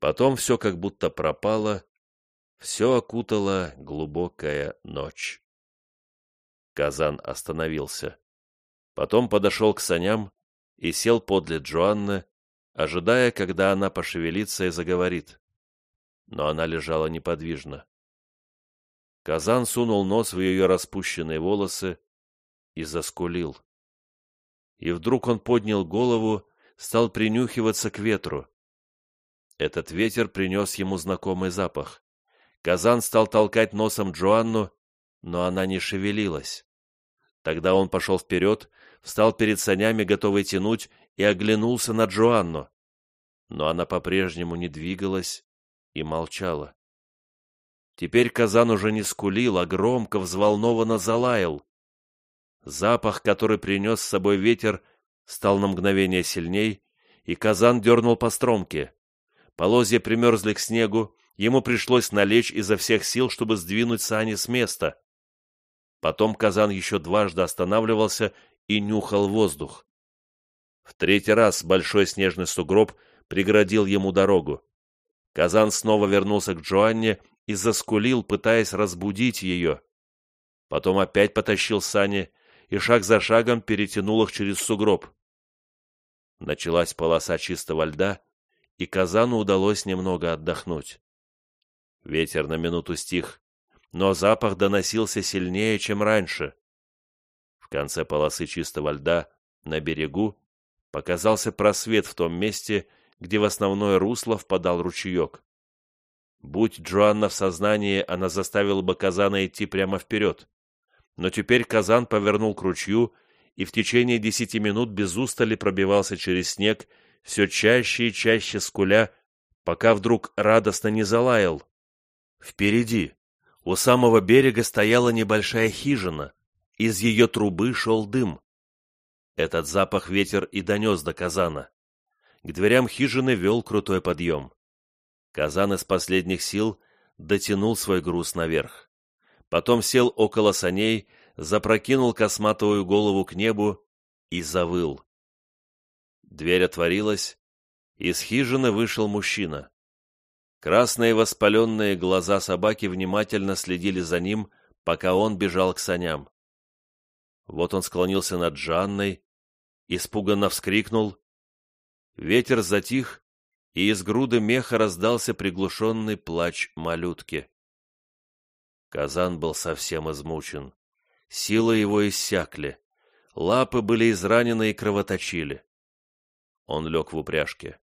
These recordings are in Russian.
Потом все как будто пропало, все окутала глубокая ночь. Казан остановился. Потом подошел к саням и сел подле Джоанны, ожидая, когда она пошевелится и заговорит. Но она лежала неподвижно. Казан сунул нос в ее распущенные волосы и заскулил. И вдруг он поднял голову, стал принюхиваться к ветру. Этот ветер принес ему знакомый запах. Казан стал толкать носом Джоанну, но она не шевелилась. Тогда он пошел вперед, встал перед санями, готовый тянуть, и оглянулся на Джоанну. Но она по-прежнему не двигалась и молчала. Теперь Казан уже не скулил, а громко, взволнованно залаял. Запах, который принес с собой ветер, стал на мгновение сильней, и Казан дернул по стромке. Полозья примерзли к снегу, ему пришлось налечь изо всех сил, чтобы сдвинуть сани с места. Потом Казан еще дважды останавливался и нюхал воздух. В третий раз большой снежный сугроб преградил ему дорогу. Казан снова вернулся к Джоанне и заскулил, пытаясь разбудить ее. Потом опять потащил сани и шаг за шагом перетянул их через сугроб. Началась полоса чистого льда, и Казану удалось немного отдохнуть. Ветер на минуту стих, но запах доносился сильнее, чем раньше. В конце полосы чистого льда, на берегу, показался просвет в том месте, где в основное русло впадал ручеек. Будь Джоанна в сознании, она заставила бы Казана идти прямо вперед. Но теперь Казан повернул к ручью и в течение десяти минут без устали пробивался через снег, все чаще и чаще скуля, пока вдруг радостно не залаял. Впереди, у самого берега стояла небольшая хижина, из ее трубы шел дым. Этот запах ветер и донес до Казана. К дверям хижины вел крутой подъем. Казан из последних сил дотянул свой груз наверх. Потом сел около саней, запрокинул косматую голову к небу и завыл. Дверь отворилась, из хижины вышел мужчина. Красные воспаленные глаза собаки внимательно следили за ним, пока он бежал к саням. Вот он склонился над Жанной, испуганно вскрикнул. Ветер затих, и из груды меха раздался приглушенный плач малютки. Казан был совсем измучен. Силы его иссякли. Лапы были изранены и кровоточили. Он лег в упряжке.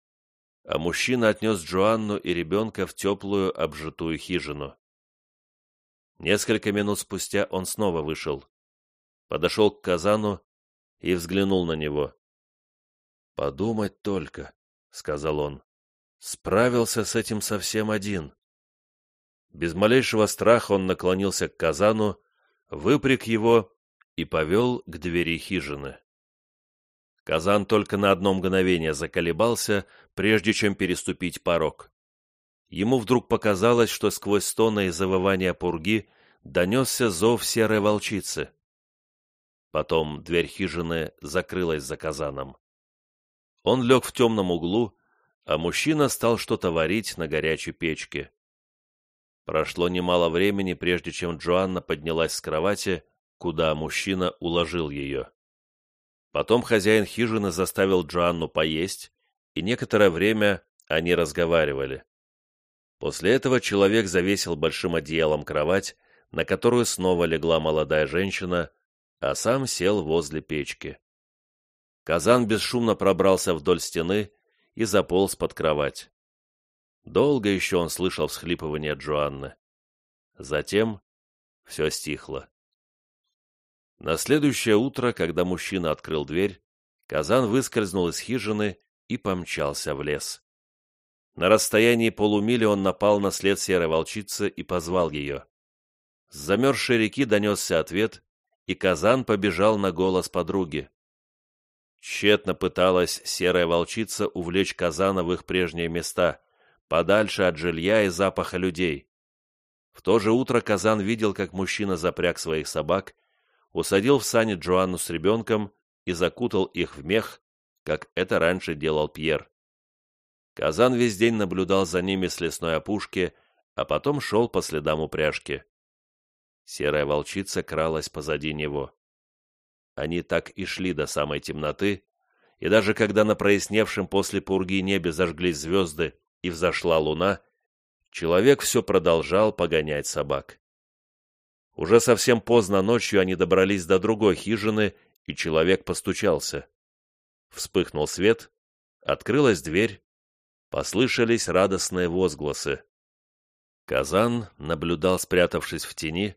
А мужчина отнес Джоанну и ребенка в теплую обжитую хижину. Несколько минут спустя он снова вышел. Подошел к Казану и взглянул на него. «Подумать только», — сказал он. «Справился с этим совсем один». Без малейшего страха он наклонился к Казану выпряг его и повел к двери хижины. Казан только на одно мгновение заколебался, прежде чем переступить порог. Ему вдруг показалось, что сквозь стоны и завывания пурги донесся зов серой волчицы. Потом дверь хижины закрылась за Казаном. Он лег в темном углу, а мужчина стал что-то варить на горячей печке. Прошло немало времени, прежде чем Джоанна поднялась с кровати, куда мужчина уложил ее. Потом хозяин хижины заставил Джоанну поесть, и некоторое время они разговаривали. После этого человек завесил большим одеялом кровать, на которую снова легла молодая женщина, а сам сел возле печки. Казан бесшумно пробрался вдоль стены и заполз под кровать. Долго еще он слышал всхлипывание Джоанны. Затем все стихло. На следующее утро, когда мужчина открыл дверь, Казан выскользнул из хижины и помчался в лес. На расстоянии полумили он напал на след серой волчицы и позвал ее. С замерзшей реки донесся ответ, и Казан побежал на голос подруги. Тщетно пыталась серая волчица увлечь Казана в их прежние места, подальше от жилья и запаха людей. В то же утро Казан видел, как мужчина запряг своих собак, усадил в сани Джоанну с ребенком и закутал их в мех, как это раньше делал Пьер. Казан весь день наблюдал за ними с лесной опушки, а потом шел по следам упряжки. Серая волчица кралась позади него. Они так и шли до самой темноты, и даже когда на проясневшем после пурги небе зажглись звезды и взошла луна, человек все продолжал погонять собак. Уже совсем поздно ночью они добрались до другой хижины, и человек постучался. Вспыхнул свет, открылась дверь, послышались радостные возгласы. Казан наблюдал, спрятавшись в тени,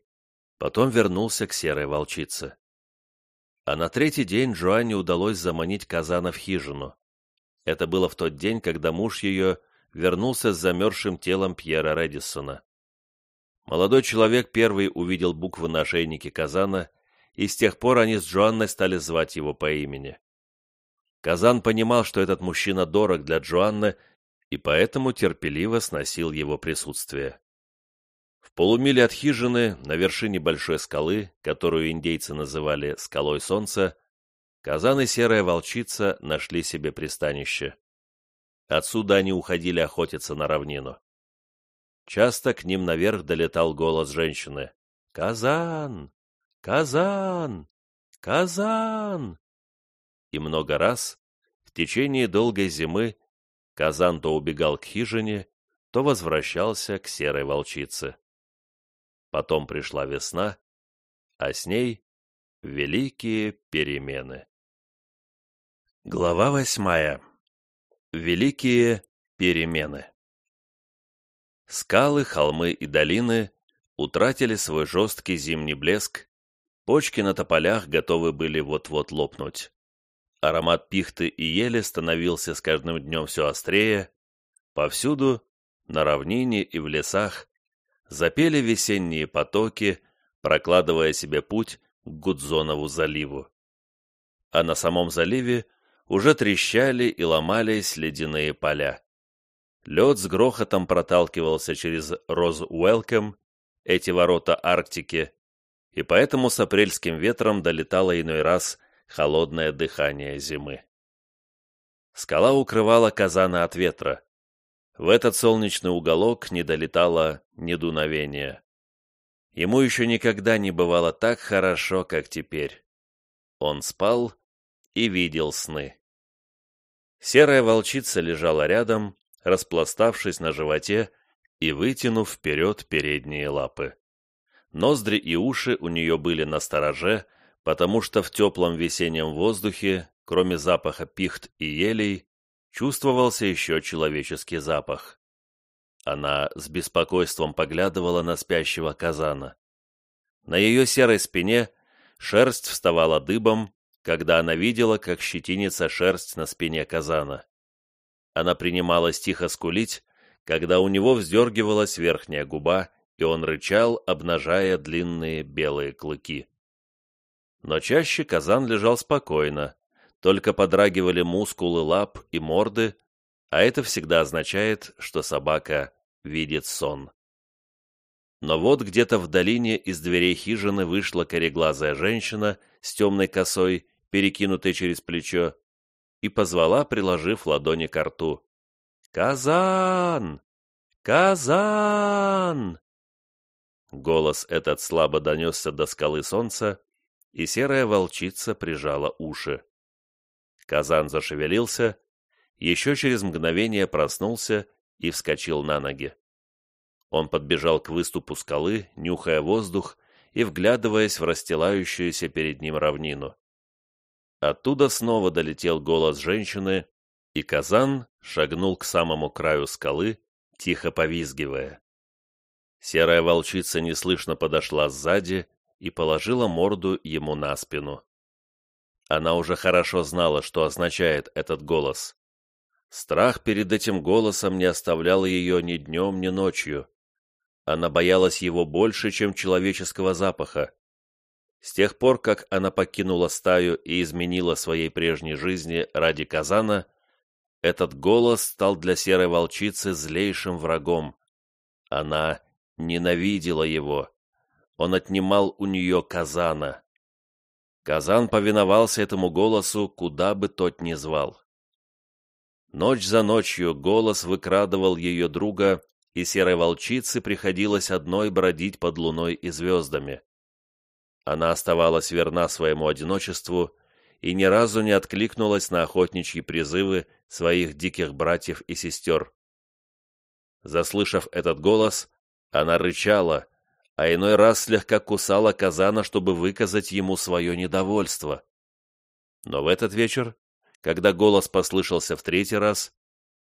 потом вернулся к серой волчице. А на третий день Джоанне удалось заманить Казана в хижину. Это было в тот день, когда муж ее вернулся с замерзшим телом Пьера Редисона. Молодой человек первый увидел буквы на ошейнике Казана, и с тех пор они с Джоанной стали звать его по имени. Казан понимал, что этот мужчина дорог для Джоанны, и поэтому терпеливо сносил его присутствие. В полумиле от хижины, на вершине большой скалы, которую индейцы называли «скалой солнца», Казан и серая волчица нашли себе пристанище. Отсюда они уходили охотиться на равнину. Часто к ним наверх долетал голос женщины. «Казан! Казан! Казан!» И много раз, в течение долгой зимы, Казан то убегал к хижине, то возвращался к серой волчице. Потом пришла весна, а с ней великие перемены. Глава восьмая. Великие перемены. Скалы, холмы и долины утратили свой жесткий зимний блеск, почки на тополях готовы были вот-вот лопнуть. Аромат пихты и ели становился с каждым днем все острее. Повсюду, на равнине и в лесах, запели весенние потоки, прокладывая себе путь к Гудзонову заливу. А на самом заливе уже трещали и ломались ледяные поля. Лед с грохотом проталкивался через Роз-Уэлком, эти ворота Арктики, и поэтому с апрельским ветром долетало иной раз холодное дыхание зимы. Скала укрывала Казана от ветра. В этот солнечный уголок не долетало ни дуновения. Ему еще никогда не бывало так хорошо, как теперь. Он спал и видел сны. Серая волчица лежала рядом, распластавшись на животе и вытянув вперед передние лапы. Ноздри и уши у нее были на стороже, потому что в теплом весеннем воздухе, кроме запаха пихт и елей, чувствовался еще человеческий запах. Она с беспокойством поглядывала на спящего казана. На ее серой спине шерсть вставала дыбом, когда она видела, как щетинится шерсть на спине казана. Она принималась тихо скулить, когда у него вздергивалась верхняя губа, и он рычал, обнажая длинные белые клыки но чаще казан лежал спокойно, только подрагивали мускулы лап и морды, а это всегда означает, что собака видит сон. Но вот где-то в долине из дверей хижины вышла кореглазая женщина с темной косой, перекинутой через плечо, и позвала, приложив ладони к рту. «Казан! Казан!» Голос этот слабо донесся до скалы солнца, и серая волчица прижала уши. Казан зашевелился, еще через мгновение проснулся и вскочил на ноги. Он подбежал к выступу скалы, нюхая воздух и вглядываясь в расстилающуюся перед ним равнину. Оттуда снова долетел голос женщины, и Казан шагнул к самому краю скалы, тихо повизгивая. Серая волчица неслышно подошла сзади и положила морду ему на спину. Она уже хорошо знала, что означает этот голос. Страх перед этим голосом не оставлял ее ни днем, ни ночью. Она боялась его больше, чем человеческого запаха. С тех пор, как она покинула стаю и изменила своей прежней жизни ради Казана, этот голос стал для серой волчицы злейшим врагом. Она ненавидела его он отнимал у нее казана. Казан повиновался этому голосу, куда бы тот ни звал. Ночь за ночью голос выкрадывал ее друга, и серой волчице приходилось одной бродить под луной и звездами. Она оставалась верна своему одиночеству и ни разу не откликнулась на охотничьи призывы своих диких братьев и сестер. Заслышав этот голос, она рычала, а иной раз слегка кусала казана, чтобы выказать ему свое недовольство. Но в этот вечер, когда голос послышался в третий раз,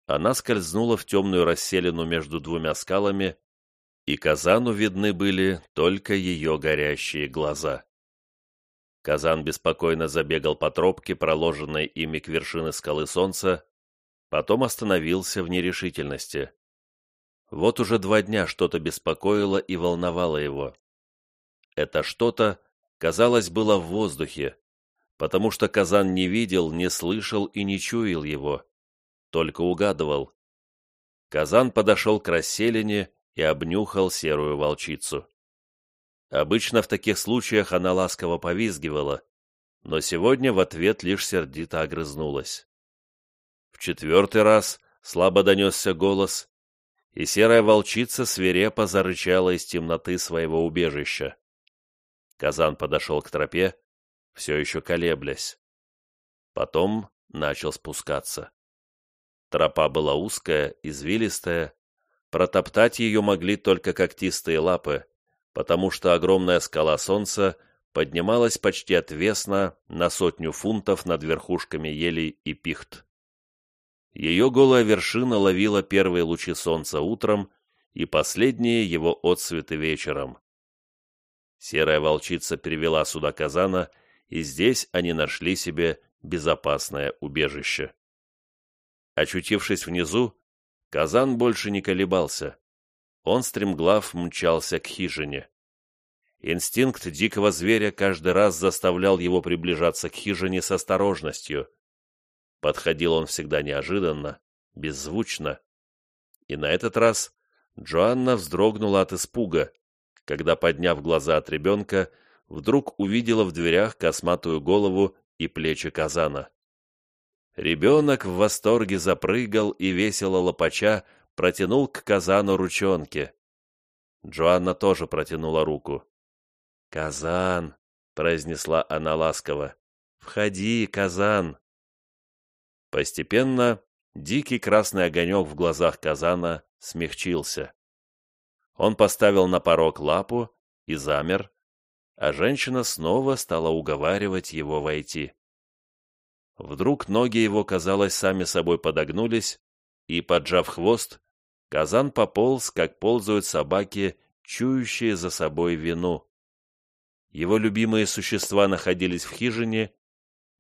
она скользнула в темную расселину между двумя скалами, и казану видны были только ее горящие глаза. Казан беспокойно забегал по тропке, проложенной ими к вершине скалы солнца, потом остановился в нерешительности. Вот уже два дня что-то беспокоило и волновало его. Это что-то, казалось, было в воздухе, потому что Казан не видел, не слышал и не чуял его, только угадывал. Казан подошел к расселине и обнюхал серую волчицу. Обычно в таких случаях она ласково повизгивала, но сегодня в ответ лишь сердито огрызнулась. В четвертый раз слабо донесся голос, и серая волчица свирепо зарычала из темноты своего убежища. Казан подошел к тропе, все еще колеблясь. Потом начал спускаться. Тропа была узкая, извилистая, протоптать ее могли только когтистые лапы, потому что огромная скала солнца поднималась почти отвесно на сотню фунтов над верхушками елей и пихт. Ее голая вершина ловила первые лучи солнца утром и последние его отсветы вечером. Серая волчица привела сюда казана, и здесь они нашли себе безопасное убежище. Очутившись внизу, казан больше не колебался. Он стремглав мчался к хижине. Инстинкт дикого зверя каждый раз заставлял его приближаться к хижине с осторожностью — Подходил он всегда неожиданно, беззвучно. И на этот раз Джоанна вздрогнула от испуга, когда, подняв глаза от ребенка, вдруг увидела в дверях косматую голову и плечи казана. Ребенок в восторге запрыгал и весело лопача протянул к казану ручонки. Джоанна тоже протянула руку. «Казан!» — произнесла она ласково. «Входи, казан!» Постепенно дикий красный огонек в глазах казана смягчился. Он поставил на порог лапу и замер, а женщина снова стала уговаривать его войти. Вдруг ноги его, казалось, сами собой подогнулись, и, поджав хвост, казан пополз, как ползают собаки, чующие за собой вину. Его любимые существа находились в хижине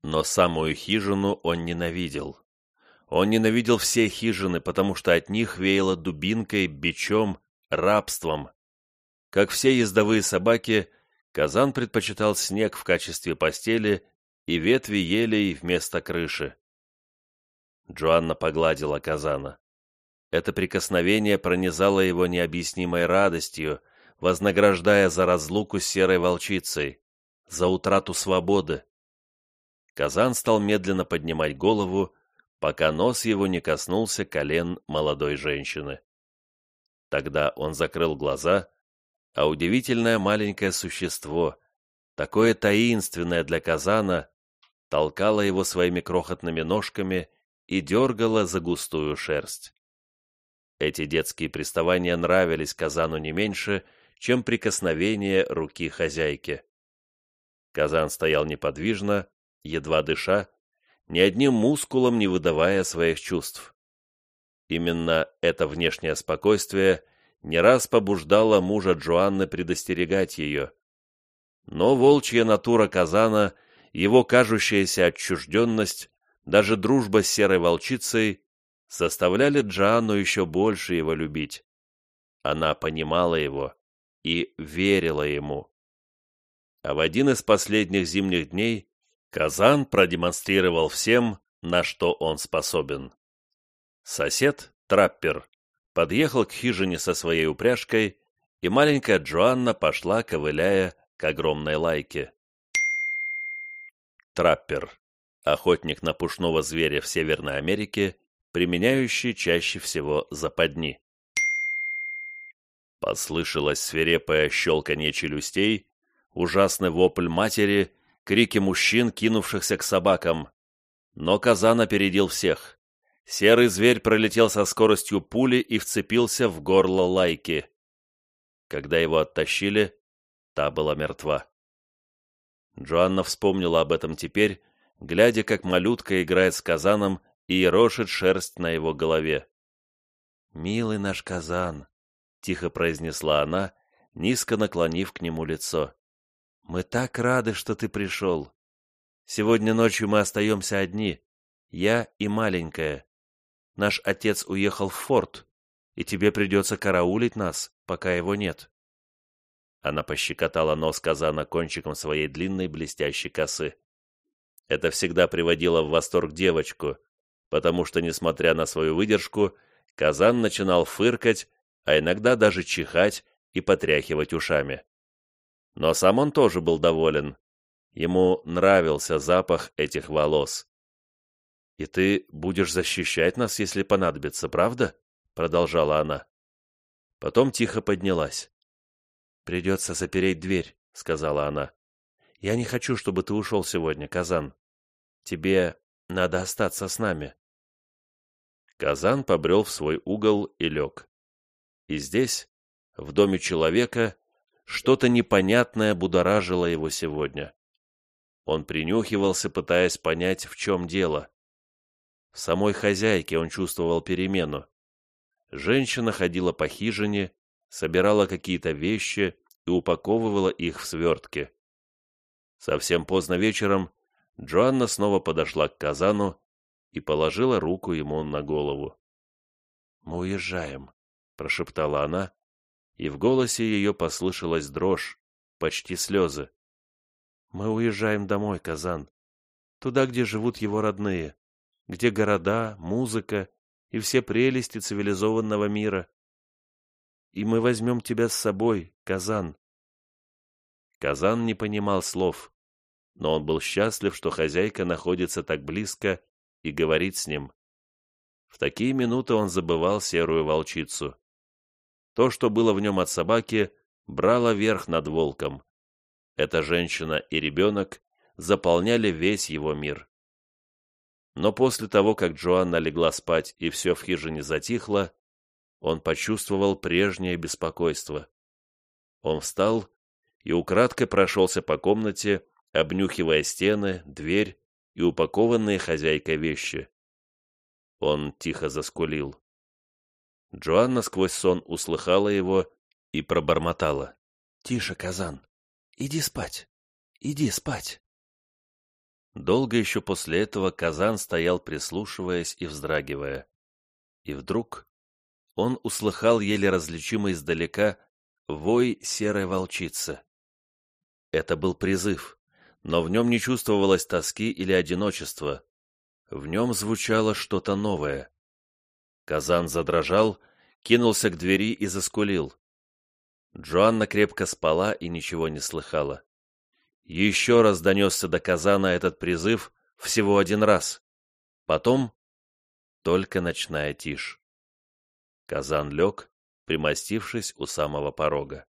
но самую хижину он ненавидел. Он ненавидел все хижины, потому что от них веяло дубинкой, бичом, рабством. Как все ездовые собаки, Казан предпочитал снег в качестве постели и ветви елей вместо крыши. Джоанна погладила Казана. Это прикосновение пронизало его необъяснимой радостью, вознаграждая за разлуку с серой волчицей, за утрату свободы. Казан стал медленно поднимать голову, пока нос его не коснулся колен молодой женщины. Тогда он закрыл глаза, а удивительное маленькое существо, такое таинственное для Казана, толкало его своими крохотными ножками и дергало за густую шерсть. Эти детские приставания нравились Казану не меньше, чем прикосновение руки хозяйки. Казан стоял неподвижно, едва дыша, ни одним мускулом не выдавая своих чувств. Именно это внешнее спокойствие не раз побуждало мужа Джоанны предостерегать ее. Но волчья натура Казана, его кажущаяся отчужденность, даже дружба с серой волчицей заставляли Джоанну еще больше его любить. Она понимала его и верила ему. А в один из последних зимних дней Казан продемонстрировал всем, на что он способен. Сосед, траппер, подъехал к хижине со своей упряжкой, и маленькая Джоанна пошла, ковыляя к огромной лайке. Траппер, охотник на пушного зверя в Северной Америке, применяющий чаще всего западни. Послышалось свирепое щелканье челюстей, ужасный вопль матери, крики мужчин, кинувшихся к собакам. Но Казан опередил всех. Серый зверь пролетел со скоростью пули и вцепился в горло лайки. Когда его оттащили, та была мертва. Джоанна вспомнила об этом теперь, глядя, как малютка играет с казаном и ерошит шерсть на его голове. «Милый наш казан», — тихо произнесла она, низко наклонив к нему лицо. «Мы так рады, что ты пришел. Сегодня ночью мы остаемся одни, я и маленькая. Наш отец уехал в форт, и тебе придется караулить нас, пока его нет». Она пощекотала нос казана кончиком своей длинной блестящей косы. Это всегда приводило в восторг девочку, потому что, несмотря на свою выдержку, казан начинал фыркать, а иногда даже чихать и потряхивать ушами. Но сам он тоже был доволен. Ему нравился запах этих волос. «И ты будешь защищать нас, если понадобится, правда?» — продолжала она. Потом тихо поднялась. «Придется запереть дверь», — сказала она. «Я не хочу, чтобы ты ушел сегодня, Казан. Тебе надо остаться с нами». Казан побрел в свой угол и лег. И здесь, в доме человека, что-то непонятное будоражило его сегодня. Он принюхивался, пытаясь понять, в чем дело. В самой хозяйке он чувствовал перемену. Женщина ходила по хижине, собирала какие-то вещи и упаковывала их в свертки. Совсем поздно вечером Джоанна снова подошла к казану и положила руку ему на голову. «Мы уезжаем», — прошептала она, и в голосе ее послышалась дрожь, почти слезы. «Мы уезжаем домой, Казан, туда, где живут его родные, где города, музыка и все прелести цивилизованного мира. И мы возьмем тебя с собой, Казан». Казан не понимал слов, но он был счастлив, что хозяйка находится так близко и говорит с ним. В такие минуты он забывал серую волчицу. То, что было в нем от собаки, брало верх над волком. Эта женщина и ребенок заполняли весь его мир. Но после того, как Джоанна легла спать и все в хижине затихло, он почувствовал прежнее беспокойство. Он встал и украдкой прошелся по комнате, обнюхивая стены, дверь и упакованные хозяйкой вещи. Он тихо заскулил. Джоанна сквозь сон услыхала его и пробормотала. «Тише, Казан! Иди спать! Иди спать!» Долго еще после этого Казан стоял, прислушиваясь и вздрагивая. И вдруг он услыхал еле различимый издалека вой серой волчицы. Это был призыв но в нем не чувствовалось тоски или одиночества. В нем звучало что-то новое. Казан задрожал, кинулся к двери и заскулил. Джоанна крепко спала и ничего не слыхала. Еще раз донесся до Казана этот призыв всего один раз. Потом только ночная тишь. Казан лег, примостившись у самого порога.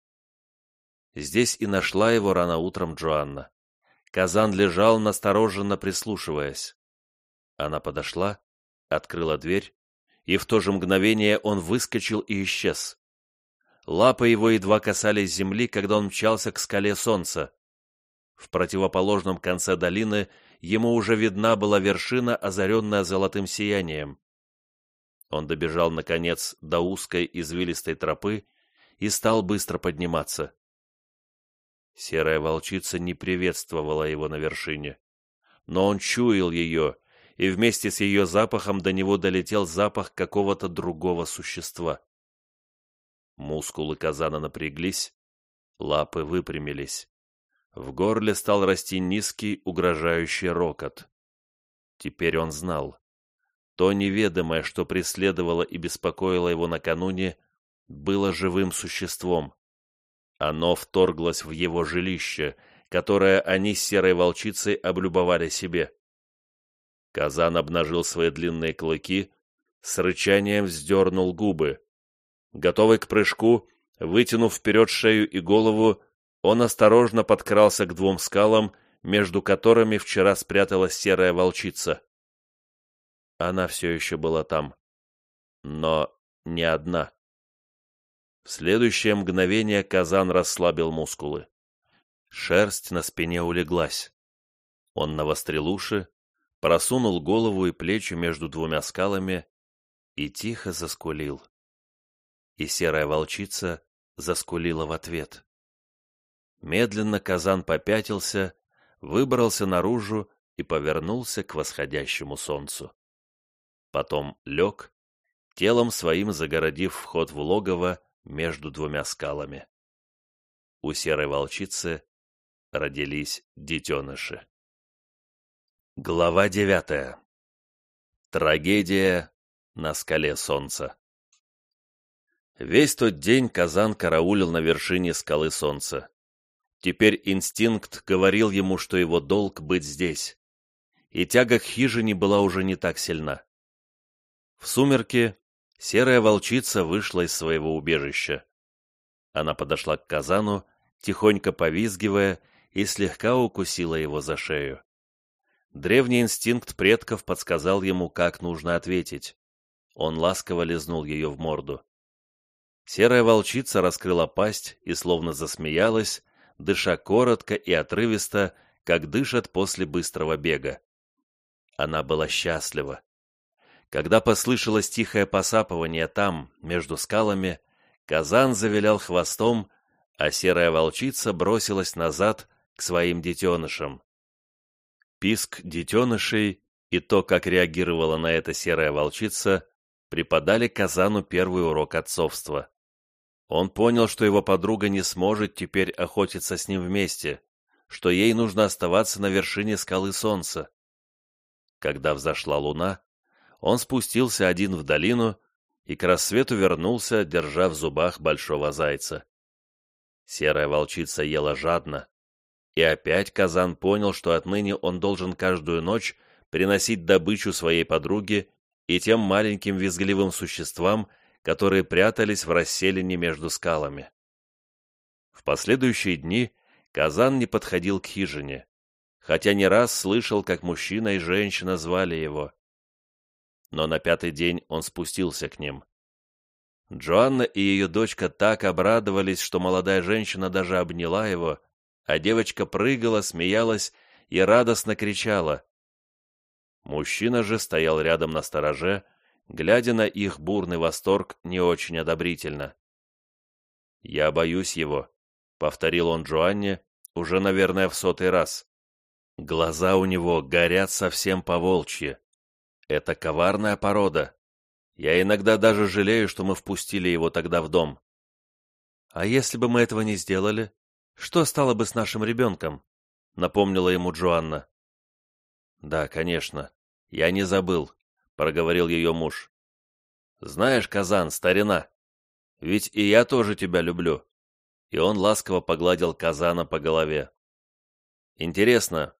Здесь и нашла его рано утром Джоанна. Казан лежал, настороженно прислушиваясь. Она подошла, открыла дверь, и в то же мгновение он выскочил и исчез. Лапы его едва касались земли, когда он мчался к скале солнца. В противоположном конце долины ему уже видна была вершина, озаренная золотым сиянием. Он добежал, наконец, до узкой извилистой тропы и стал быстро подниматься. Серая волчица не приветствовала его на вершине. Но он чуял ее, и вместе с ее запахом до него долетел запах какого-то другого существа. Мускулы казана напряглись, лапы выпрямились. В горле стал расти низкий, угрожающий рокот. Теперь он знал. То неведомое, что преследовало и беспокоило его накануне, было живым существом. Оно вторглось в его жилище, которое они с серой волчицей облюбовали себе. Казан обнажил свои длинные клыки, с рычанием вздернул губы. Готовый к прыжку, вытянув вперед шею и голову, он осторожно подкрался к двум скалам, между которыми вчера спряталась серая волчица. Она все еще была там. Но не одна. В следующее мгновение казан расслабил мускулы. Шерсть на спине улеглась. Он навострил уши, просунул голову и плечи между двумя скалами и тихо заскулил. И серая волчица заскулила в ответ. Медленно казан попятился, выбрался наружу и повернулся к восходящему солнцу. Потом лег, телом своим загородив вход в логово между двумя скалами. У серой волчицы родились детеныши. Глава девятая. Трагедия на скале солнца. Весь тот день Казан караулил на вершине скалы солнца. Теперь инстинкт говорил ему, что его долг быть здесь. И тяга к хижине была уже не так сильна. В сумерки серая волчица вышла из своего убежища. Она подошла к Казану, тихонько повизгивая, и слегка укусила его за шею. Древний инстинкт предков подсказал ему, как нужно ответить. Он ласково лизнул ее в морду. Серая волчица раскрыла пасть и словно засмеялась, дыша коротко и отрывисто, как дышат после быстрого бега. Она была счастлива. Когда послышалось тихое посапывание там, между скалами, казан завилял хвостом, а серая волчица бросилась назад к своим детенышам. Писк детенышей и то, как реагировала на это серая волчица, преподали Казану первый урок отцовства. Он понял, что его подруга не сможет теперь охотиться с ним вместе, что ей нужно оставаться на вершине скалы солнца. Когда взошла луна, он спустился один в долину и к рассвету вернулся, держа в зубах большого зайца. Серая волчица ела жадно, и опять Казан понял, что отныне он должен каждую ночь приносить добычу своей подруге и тем маленьким визгливым существам, которые прятались в расселине между скалами. В последующие дни Казан не подходил к хижине, хотя не раз слышал, как мужчина и женщина звали его. Но на пятый день он спустился к ним. Джоанна и ее дочка так обрадовались, что молодая женщина даже обняла его, а девочка прыгала, смеялась и радостно кричала. Мужчина же стоял рядом на стороже, глядя на их бурный восторг не очень одобрительно. «Я боюсь его», — повторил он Джоанне, уже, наверное, в сотый раз. Глаза у него горят совсем по-волчьи. Это коварная порода. Я иногда даже жалею, что мы впустили его тогда в дом. «А если бы мы этого не сделали, что стало бы с нашим ребенком?» — напомнила ему Джоанна. «Да, конечно. Я не забыл проговорил ее муж. «Знаешь, Казан, старина, ведь и я тоже тебя люблю». И он ласково погладил Казана по голове. «Интересно,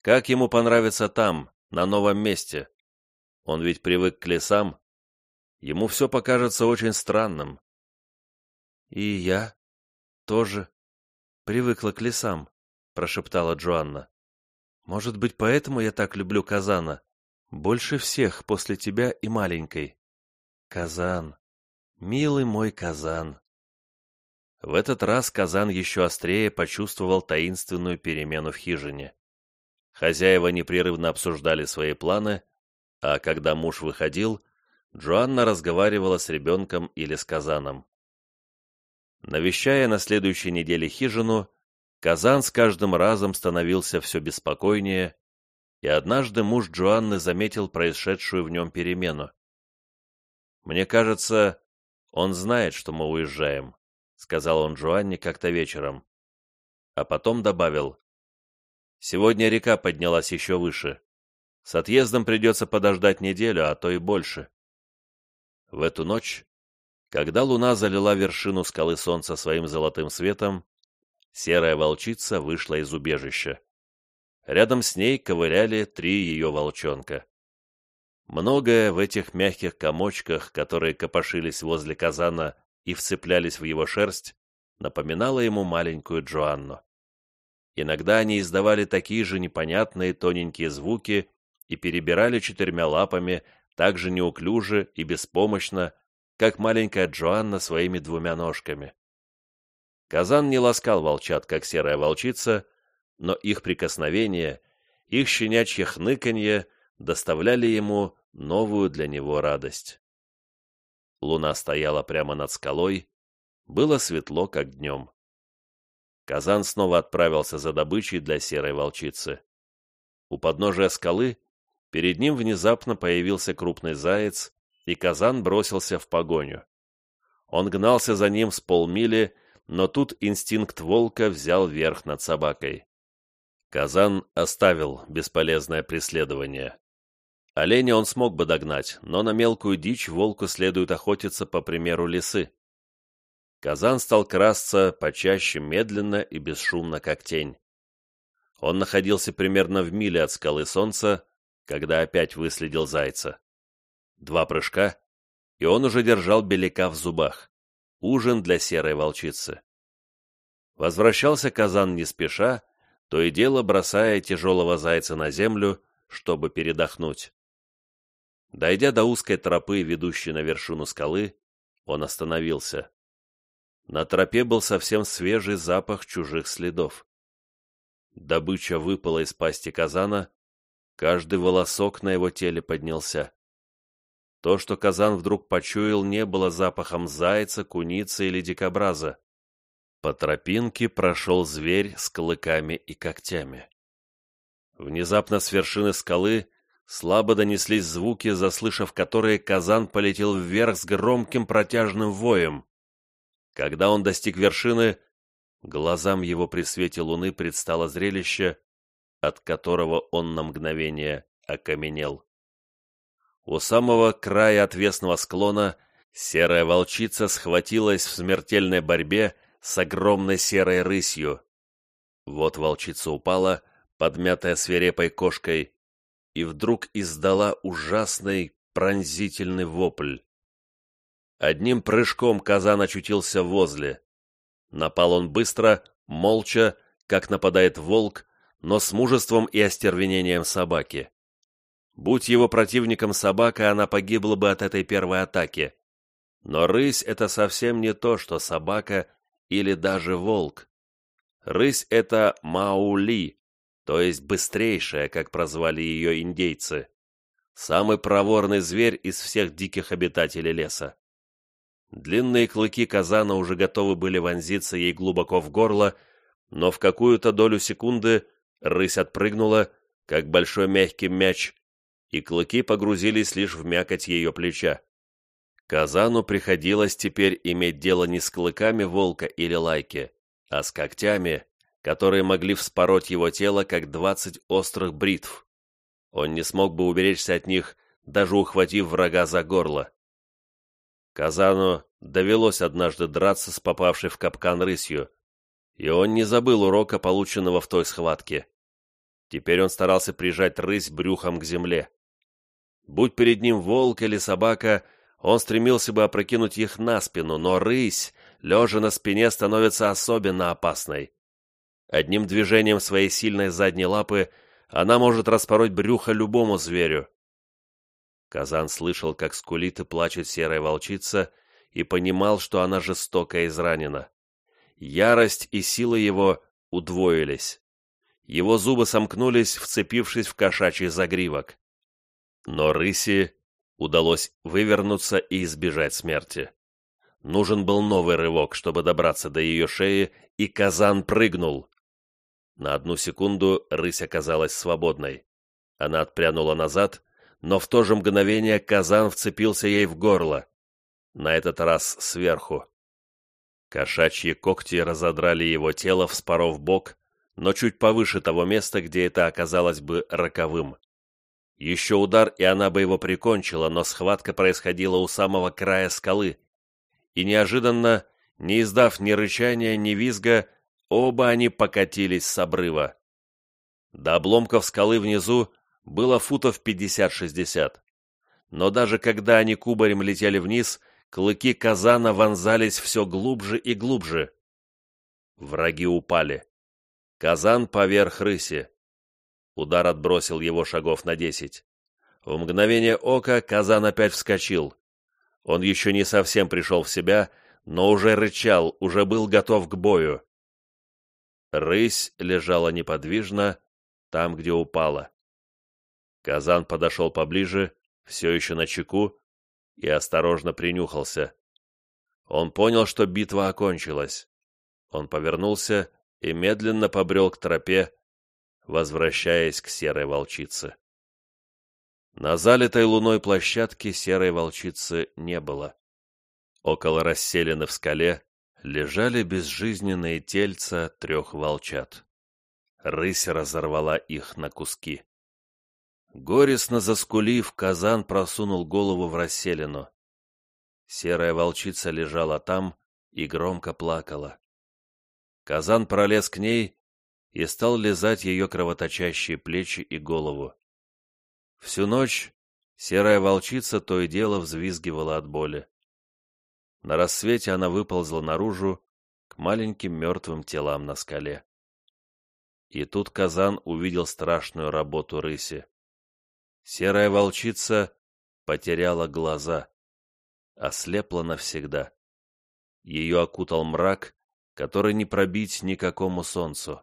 как ему понравится там, на новом месте? Он ведь привык к лесам. Ему все покажется очень странным». «И я тоже привыкла к лесам», — прошептала Джоанна. «Может быть, поэтому я так люблю Казана?» Больше всех после тебя и маленькой. Казан, милый мой Казан. В этот раз Казан еще острее почувствовал таинственную перемену в хижине. Хозяева непрерывно обсуждали свои планы, а когда муж выходил, Джоанна разговаривала с ребенком или с Казаном. Навещая на следующей неделе хижину, Казан с каждым разом становился все беспокойнее и однажды муж Джоанны заметил происшедшую в нем перемену. «Мне кажется, он знает, что мы уезжаем», — сказал он Джоанне как-то вечером. А потом добавил, «Сегодня река поднялась еще выше. С отъездом придется подождать неделю, а то и больше». В эту ночь, когда луна залила вершину скалы солнца своим золотым светом, серая волчица вышла из убежища. Рядом с ней ковыряли три ее волчонка. Многое в этих мягких комочках, которые копошились возле казана и вцеплялись в его шерсть, напоминало ему маленькую Джоанну. Иногда они издавали такие же непонятные тоненькие звуки и перебирали четырьмя лапами так же неуклюже и беспомощно, как маленькая Джоанна своими двумя ножками. Казан не ласкал волчат, как серая волчица, но их прикосновение, их щенячье хныканье доставляли ему новую для него радость. Луна стояла прямо над скалой, было светло, как днем. Казан снова отправился за добычей для серой волчицы. У подножия скалы перед ним внезапно появился крупный заяц, и Казан бросился в погоню. Он гнался за ним с полмили, но тут инстинкт волка взял верх над собакой. Казан оставил бесполезное преследование. Оленя он смог бы догнать, но на мелкую дичь волку следует охотиться по примеру лисы. Казан стал красться почаще медленно и бесшумно, как тень. Он находился примерно в миле от скалы солнца, когда опять выследил зайца. Два прыжка, и он уже держал беляка в зубах. Ужин для серой волчицы. Возвращался Казан не спеша, то и дело бросая тяжелого зайца на землю, чтобы передохнуть. Дойдя до узкой тропы, ведущей на вершину скалы, он остановился. На тропе был совсем свежий запах чужих следов. Добыча выпала из пасти казана, каждый волосок на его теле поднялся. То, что казан вдруг почуял, не было запахом зайца, куницы или дикобраза. По тропинке прошел зверь с клыками и когтями. Внезапно с вершины скалы слабо донеслись звуки, заслышав которые, казан полетел вверх с громким протяжным воем. Когда он достиг вершины, глазам его при свете луны предстало зрелище, от которого он на мгновение окаменел. У самого края отвесного склона серая волчица схватилась в смертельной борьбе с огромной серой рысью. Вот волчица упала, подмятая свирепой кошкой, и вдруг издала ужасный пронзительный вопль. Одним прыжком казан очутился возле. Напал он быстро, молча, как нападает волк, но с мужеством и остервенением собаки. Будь его противником собака, она погибла бы от этой первой атаки. Но рысь — это совсем не то, что собака или даже волк. Рысь — это маули, то есть быстрейшая, как прозвали ее индейцы. Самый проворный зверь из всех диких обитателей леса. Длинные клыки казана уже готовы были вонзиться ей глубоко в горло, но в какую-то долю секунды рысь отпрыгнула, как большой мягкий мяч, и клыки погрузились лишь в мякоть ее плеча. Казану приходилось теперь иметь дело не с клыками волка или лайки, а с когтями, которые могли вспороть его тело, как двадцать острых бритв. Он не смог бы уберечься от них, даже ухватив врага за горло. Казану довелось однажды драться с попавшей в капкан рысью, и он не забыл урока, полученного в той схватке. Теперь он старался прижать рысь брюхом к земле. Будь перед ним волк или собака, он стремился бы опрокинуть их на спину, но рысь, лежа на спине, становится особенно опасной. Одним движением своей сильной задней лапы она может распороть брюхо любому зверю. Казан слышал, как скулит и плачет серая волчица, и понимал, что она жестоко изранена. Ярость и сила его удвоились. Его зубы сомкнулись, вцепившись в кошачий загривок. Но рыси удалось вывернуться и избежать смерти. Нужен был новый рывок, чтобы добраться до ее шеи, и Казан прыгнул. На одну секунду рысь оказалась свободной. Она отпрянула назад, но в то же мгновение казан вцепился ей в горло. На этот раз сверху. Кошачьи когти разодрали его тело, вспоров бок, но чуть повыше того места, где это оказалось бы роковым. Еще удар, и она бы его прикончила, но схватка происходила у самого края скалы. И неожиданно, не издав ни рычания, ни визга, Оба они покатились с обрыва. До обломков скалы внизу было футов 50-60. но даже когда они кубарем летели вниз, клыки казана вонзались все глубже и глубже. Враги упали. Казан поверх рыси. Удар отбросил его шагов на десять. В мгновение ока казан опять вскочил. Он еще не совсем пришел в себя, но уже рычал, уже был готов к бою. Рысь лежала неподвижно там, где упала. Казан подошел поближе, все еще на чеку, и осторожно принюхался. Он понял, что битва окончилась. Он повернулся и медленно побрел к тропе, возвращаясь к серой волчице. На залитой луной площадке серой волчицы не было. Около расселены в скале лежали безжизненные тельца трех волчат. Рысь разорвала их на куски. Горестно заскулив, казан просунул голову в расселину. Серая волчица лежала там и громко плакала. Казан пролез к ней и стал лизать ее кровоточащие плечи и голову. Всю ночь серая волчица то и дело взвизгивала от боли. На рассвете она выползла наружу к маленьким мертвым телам на скале. И тут Казан увидел страшную работу рыси. Серая волчица потеряла глаза, ослепла навсегда. Ее окутал мрак, который не пробить никакому солнцу.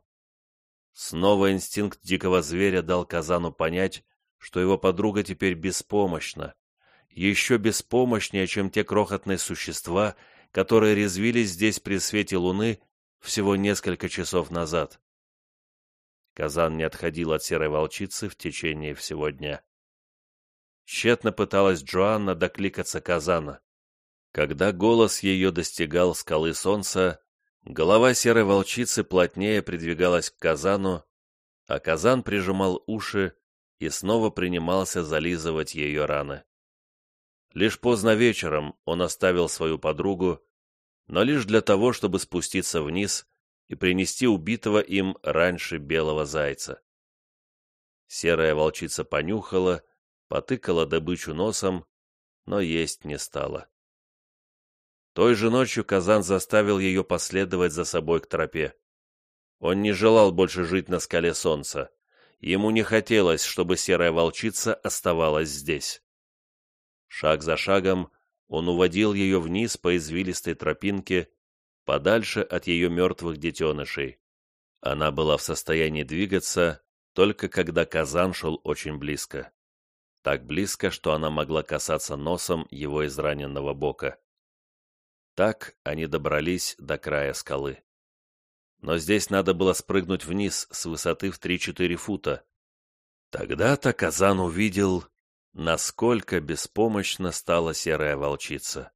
Снова инстинкт дикого зверя дал Казану понять, что его подруга теперь беспомощна, еще беспомощнее, чем те крохотные существа, которые резвились здесь при свете луны всего несколько часов назад. Казан не отходил от серой волчицы в течение всего дня. Тщетно пыталась Джоанна докликаться Казана. Когда голос ее достигал скалы солнца, голова серой волчицы плотнее придвигалась к Казану, а Казан прижимал уши и снова принимался зализывать ее раны. Лишь поздно вечером он оставил свою подругу, но лишь для того, чтобы спуститься вниз и принести убитого им раньше белого зайца. Серая волчица понюхала, потыкала добычу носом, но есть не стала. Той же ночью Казан заставил ее последовать за собой к тропе. Он не желал больше жить на скале солнца. Ему не хотелось, чтобы серая волчица оставалась здесь. Шаг за шагом он уводил ее вниз по извилистой тропинке, подальше от ее мертвых детенышей. Она была в состоянии двигаться, только когда казан шел очень близко. Так близко, что она могла касаться носом его израненного бока. Так они добрались до края скалы. Но здесь надо было спрыгнуть вниз с высоты в 3-4 фута. Тогда-то Казан увидел насколько беспомощно стала серая волчица.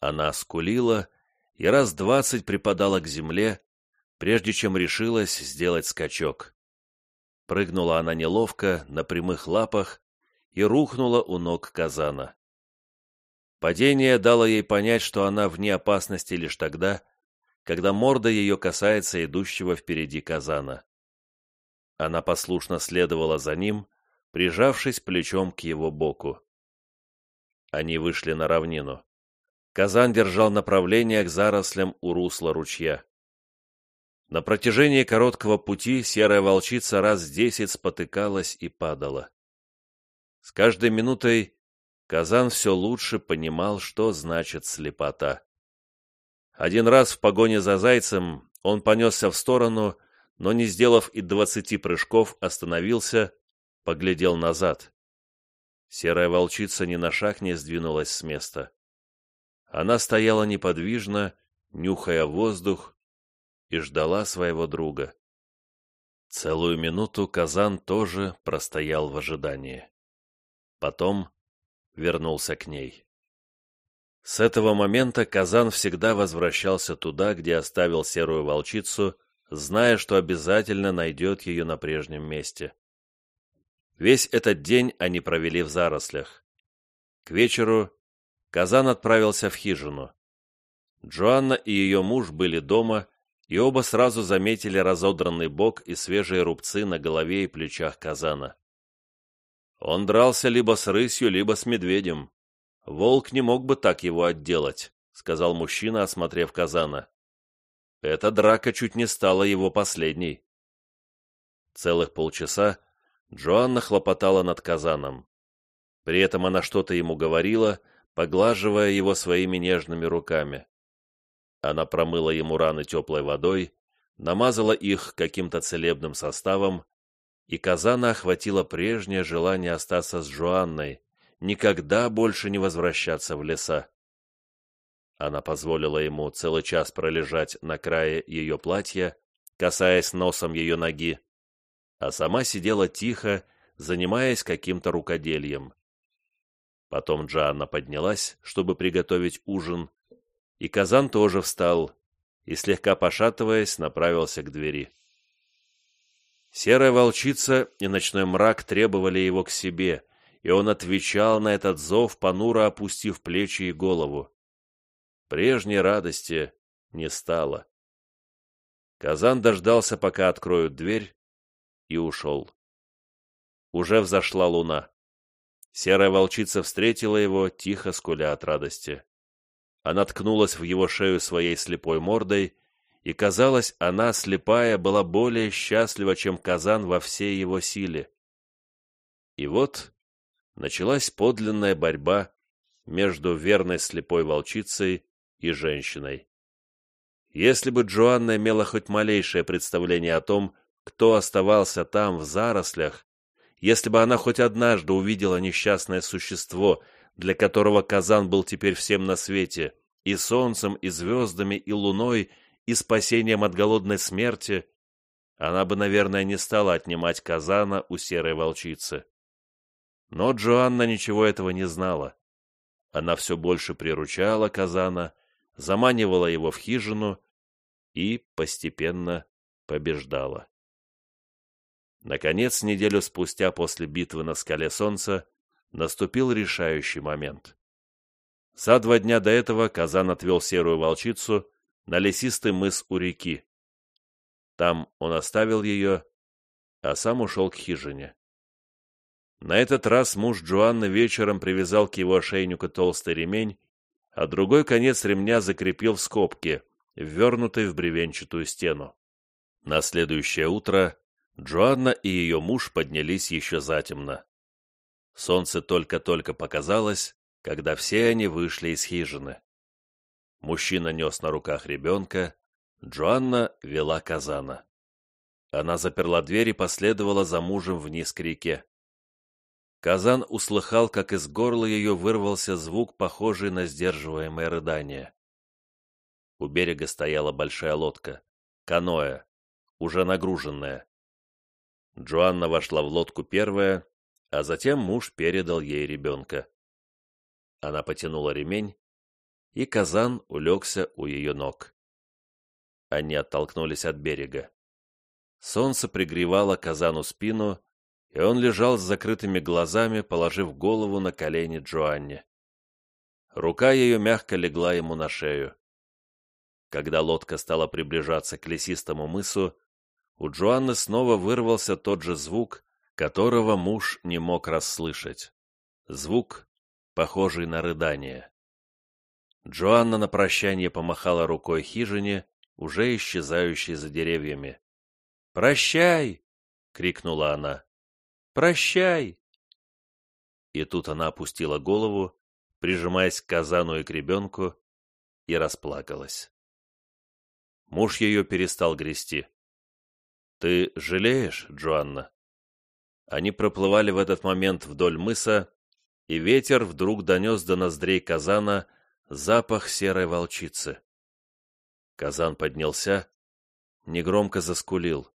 Она скулила и раз двадцать припадала к земле, прежде чем решилась сделать скачок. Прыгнула она неловко, на прямых лапах, и рухнула у ног казана. Падение дало ей понять, что она вне опасности лишь тогда, когда морда ее касается идущего впереди казана. Она послушно следовала за ним, прижавшись плечом к его боку. Они вышли на равнину. Казан держал направление к зарослям у русла ручья. На протяжении короткого пути серая волчица раз десять спотыкалась и падала. С каждой минутой Казан все лучше понимал, что значит слепота. Один раз в погоне за зайцем он понесся в сторону, но, не сделав и двадцати прыжков, остановился поглядел назад. Серая волчица ни на шаг не сдвинулась с места. Она стояла неподвижно, нюхая воздух, и ждала своего друга. Целую минуту Казан тоже простоял в ожидании. Потом вернулся к ней. С этого момента Казан всегда возвращался туда, где оставил серую волчицу, зная, что обязательно найдет ее на прежнем месте. Весь этот день они провели в зарослях. К вечеру Казан отправился в хижину. Джоанна и ее муж были дома, и оба сразу заметили разодранный бок и свежие рубцы на голове и плечах Казана. Он дрался либо с рысью, либо с медведем. Волк не мог бы так его отделать, сказал мужчина, осмотрев казана. Эта драка чуть не стала его последней. Целых полчаса Джоанна хлопотала над казаном. При этом она что-то ему говорила, поглаживая его своими нежными руками. Она промыла ему раны теплой водой, намазала их каким-то целебным составом, и Казана охватило прежнее желание остаться с Жуанной, никогда больше не возвращаться в леса. Она позволила ему целый час пролежать на крае ее платья, касаясь носом ее ноги, а сама сидела тихо, занимаясь каким-то рукодельем. Потом Джанна поднялась, чтобы приготовить ужин, и Казан тоже встал и, слегка пошатываясь, направился к двери. Серая волчица и ночной мрак требовали его к себе, и он отвечал на этот зов, понуро опустив плечи и голову. Прежней радости не стало. Казан дождался, пока откроют дверь, и ушел. Уже взошла луна. Серая волчица встретила его, тихо скуля от радости. Она ткнулась в его шею своей слепой мордой, и, казалось, она, слепая, была более счастлива, чем казан во всей его силе. И вот началась подлинная борьба между верной слепой волчицей и женщиной. Если бы Джоанна имела хоть малейшее представление о том, кто оставался там, в зарослях, если бы она хоть однажды увидела несчастное существо, для которого Казан был теперь всем на свете, и солнцем, и звездами, и луной, и спасением от голодной смерти, она бы, наверное, не стала отнимать Казана у серой волчицы. Но Джоанна ничего этого не знала. Она все больше приручала Казана, заманивала его в хижину и постепенно побеждала. Наконец, неделю спустя после битвы на скале Солнца, наступил решающий момент. За два дня до этого Казан отвел серую волчицу на лесистый мыс у реки. Там он оставил ее, а сам ушел к хижине. На этот раз муж Джоанны вечером привязал к его ошейнику толстый ремень, а другой конец ремня закрепил в скобке, ввернутой в бревенчатую стену. На следующее утро Джоанна и ее муж поднялись еще затемно. Солнце только-только показалось, когда все они вышли из хижины. Мужчина нес на руках ребенка, Джоанна вела казана. Она заперла дверь и последовала за мужем вниз к реке. Казан услыхал, как из горла ее вырвался звук, похожий на сдерживаемое рыдание. У берега стояла большая лодка, каноэ, уже нагруженная. Джоанна вошла в лодку первая, а затем муж передал ей ребенка. Она потянула ремень, и казан улегся у ее ног. Они оттолкнулись от берега. Солнце пригревало казану спину, и он лежал с закрытыми глазами, положив голову на колени Джоанне. Рука ее мягко легла ему на шею. Когда лодка стала приближаться к лесистому мысу, у Джоанны снова вырвался тот же звук, которого муж не мог расслышать. Звук, похожий на рыдание. Джоанна на прощание помахала рукой хижине, уже исчезающей за деревьями. «Прощай!» — крикнула она. «Прощай!» И тут она опустила голову, прижимаясь к казану и к ребенку, и расплакалась. Муж ее перестал грести. «Ты жалеешь, Джоанна?» Они проплывали в этот момент вдоль мыса, и ветер вдруг донес до ноздрей казана запах серой волчицы. Казан поднялся, негромко заскулил.